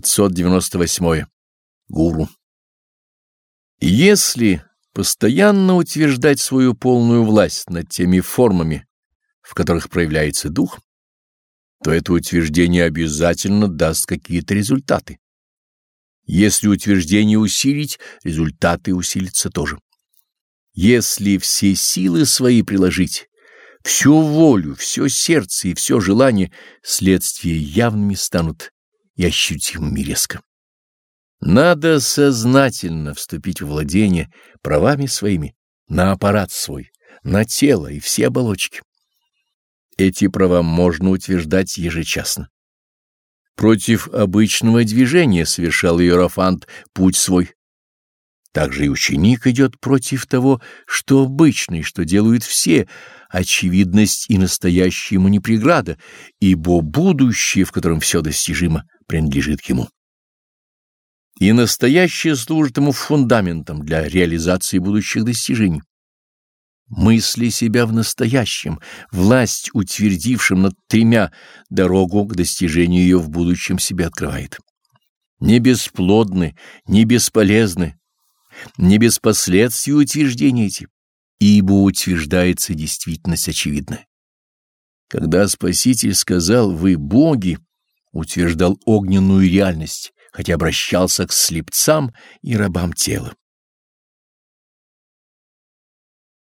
598. Гуру. Если постоянно утверждать свою полную власть над теми формами, в которых проявляется дух, то это утверждение обязательно даст какие-то результаты. Если утверждение усилить, результаты усилятся тоже. Если все силы свои приложить, всю волю, все сердце и все желание, следствия явными станут и ощутимыми резко. Надо сознательно вступить в владение правами своими на аппарат свой, на тело и все оболочки. Эти права можно утверждать ежечасно. Против обычного движения совершал Иерофант путь свой. Также и ученик идет против того, что обычно и что делают все, очевидность и настоящее ему не преграда, ибо будущее, в котором все достижимо, принадлежит ему. И настоящее служит ему фундаментом для реализации будущих достижений. Мысли себя в настоящем, власть, утвердившим над тремя, дорогу к достижению ее в будущем себе открывает. Не бесплодны, не бесполезны, не без последствий утверждения эти, ибо утверждается действительность очевидная. Когда Спаситель сказал «Вы боги», утверждал огненную реальность, хотя обращался к слепцам и рабам тела.